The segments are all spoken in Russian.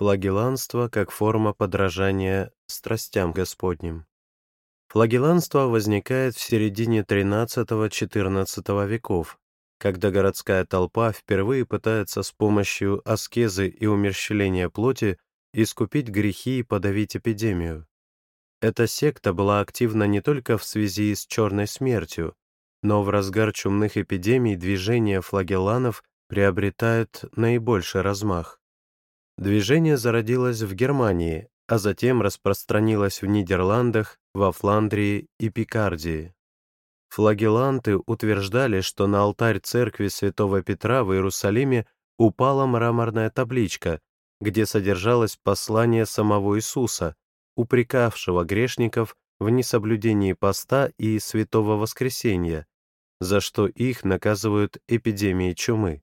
Флагеланство как форма подражания страстям Господним. Флагеланство возникает в середине XIII-XIV веков, когда городская толпа впервые пытается с помощью аскезы и умерщвления плоти искупить грехи и подавить эпидемию. Эта секта была активна не только в связи с черной смертью, но в разгар чумных эпидемий движение флагелланов приобретает наибольший размах. Движение зародилось в Германии, а затем распространилось в Нидерландах, во Фландрии и Пикардии. Флагеланты утверждали, что на алтарь церкви святого Петра в Иерусалиме упала мраморная табличка, где содержалось послание самого Иисуса, упрекавшего грешников в несоблюдении поста и святого воскресения, за что их наказывают эпидемией чумы.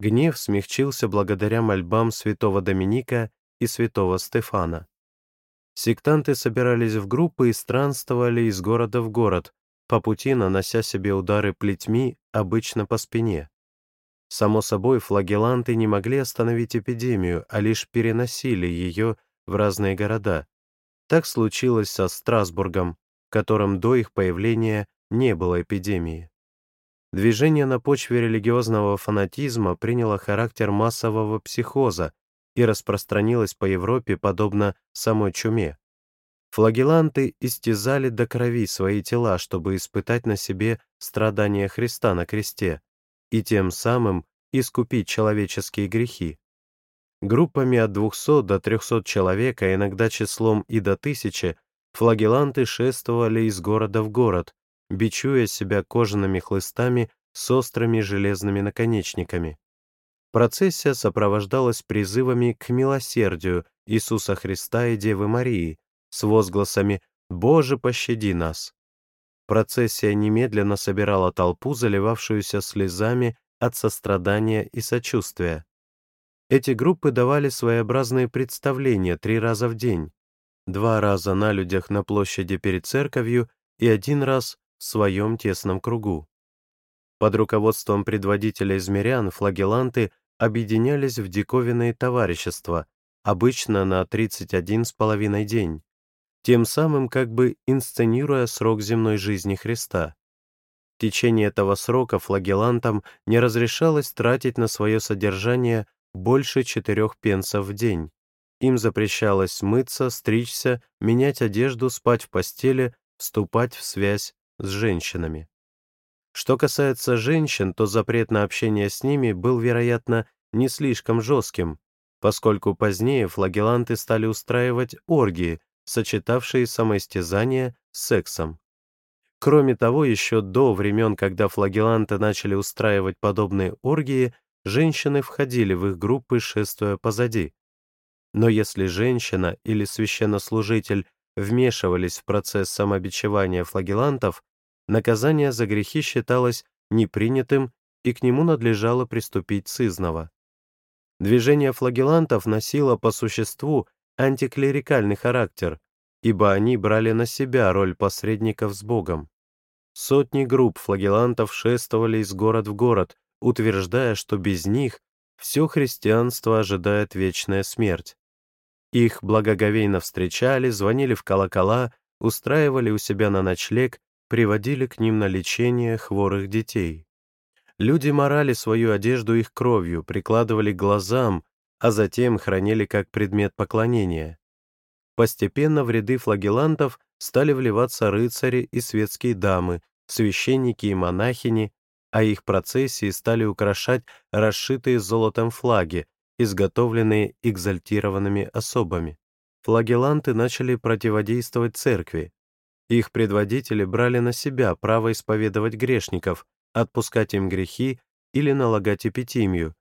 Гнев смягчился благодаря мольбам святого Доминика и святого Стефана. Сектанты собирались в группы и странствовали из города в город, по пути нанося себе удары плетьми, обычно по спине. Само собой, флагеланты не могли остановить эпидемию, а лишь переносили ее в разные города. Так случилось со Страсбургом, в котором до их появления не было эпидемии. Движение на почве религиозного фанатизма приняло характер массового психоза и распространилось по Европе подобно самой чуме. Флагеланты истязали до крови свои тела, чтобы испытать на себе страдания Христа на кресте и тем самым искупить человеческие грехи. Группами от 200 до 300 человек, а иногда числом и до тысячи, флагеланты шествовали из города в город, бичуя себя кожаными хлыстами с острыми железными наконечниками. Процессия сопровождалась призывами к милосердию Иисуса Христа и Девы Марии с возгласами «Боже, пощади нас!». Процессия немедленно собирала толпу, заливавшуюся слезами от сострадания и сочувствия. Эти группы давали своеобразные представления три раза в день, два раза на людях на площади перед церковью и один раз в своем тесном кругу. Под руководством предводителя измерян флагеланты объединялись в диковинные товарищества, обычно на 31,5 день, тем самым как бы инсценируя срок земной жизни Христа. В течение этого срока флагелантам не разрешалось тратить на свое содержание больше четырех пенсов в день. Им запрещалось мыться, стричься, менять одежду, спать в постели, вступать в связь с женщинами. Что касается женщин, то запрет на общение с ними был, вероятно, не слишком жестким, поскольку позднее флагеланты стали устраивать оргии, сочетавшие самоистязание с сексом. Кроме того, еще до времен, когда флагеланты начали устраивать подобные оргии, женщины входили в их группы, шествуя позади. Но если женщина или священнослужитель вмешивались в процесс самобичевания флагелантов, наказание за грехи считалось непринятым и к нему надлежало приступить сызново. Движение флагелантов носило по существу антиклерикальный характер, ибо они брали на себя роль посредников с Богом. Сотни групп флагелантов шествовали из город в город, утверждая, что без них все христианство ожидает вечная смерть. Их благоговейно встречали, звонили в колокола, устраивали у себя на ночлег, приводили к ним на лечение хворых детей. Люди морали свою одежду их кровью, прикладывали к глазам, а затем хранили как предмет поклонения. Постепенно в ряды флагелантов стали вливаться рыцари и светские дамы, священники и монахини, а их процессии стали украшать расшитые золотом флаги, изготовленные экзальтированными особами. Флагеланты начали противодействовать церкви. Их предводители брали на себя право исповедовать грешников, отпускать им грехи или налагать эпитимию,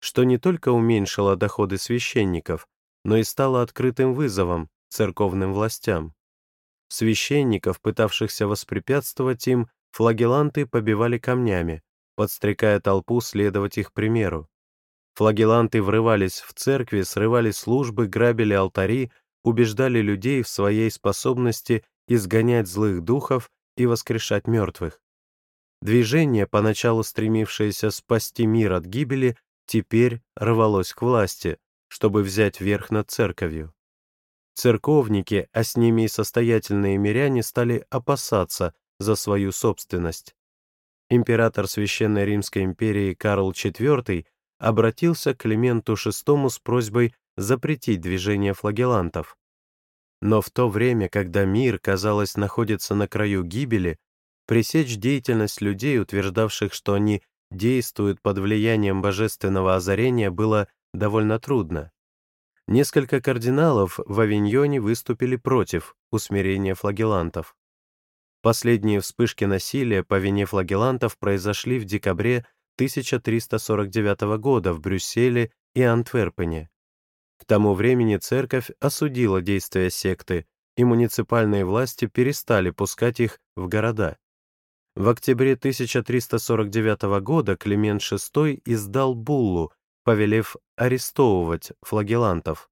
что не только уменьшило доходы священников, но и стало открытым вызовом церковным властям. Священников, пытавшихся воспрепятствовать им, флагеланты побивали камнями, подстрекая толпу следовать их примеру. Флагеланты врывались в церкви, срывали службы, грабили алтари, убеждали людей в своей способности изгонять злых духов и воскрешать мертвых. Движение, поначалу стремившееся спасти мир от гибели, теперь рвалось к власти, чтобы взять верх над церковью. Церковники, а с ними и состоятельные миряне стали опасаться за свою собственность. Император Священной Римской империи Карл IV обратился к Клименту VI с просьбой запретить движение флагелантов. Но в то время, когда мир, казалось, находится на краю гибели, пресечь деятельность людей, утверждавших, что они действуют под влиянием божественного озарения, было довольно трудно. Несколько кардиналов в Авиньоне выступили против усмирения флагелантов. Последние вспышки насилия по вине флагелантов произошли в декабре 1349 года в Брюсселе и Антверпене. К тому времени церковь осудила действия секты, и муниципальные власти перестали пускать их в города. В октябре 1349 года Климент VI издал буллу, повелев арестовывать флагелантов.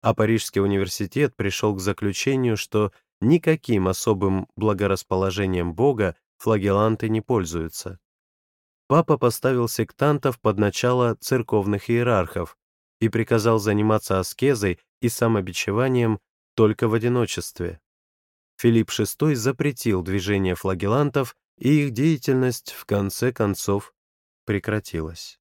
А Парижский университет пришел к заключению, что никаким особым благорасположением Бога флагеланты не пользуются. Папа поставил сектантов под начало церковных иерархов и приказал заниматься аскезой и самобичеванием только в одиночестве. Филипп VI запретил движение флагелантов, и их деятельность в конце концов прекратилась.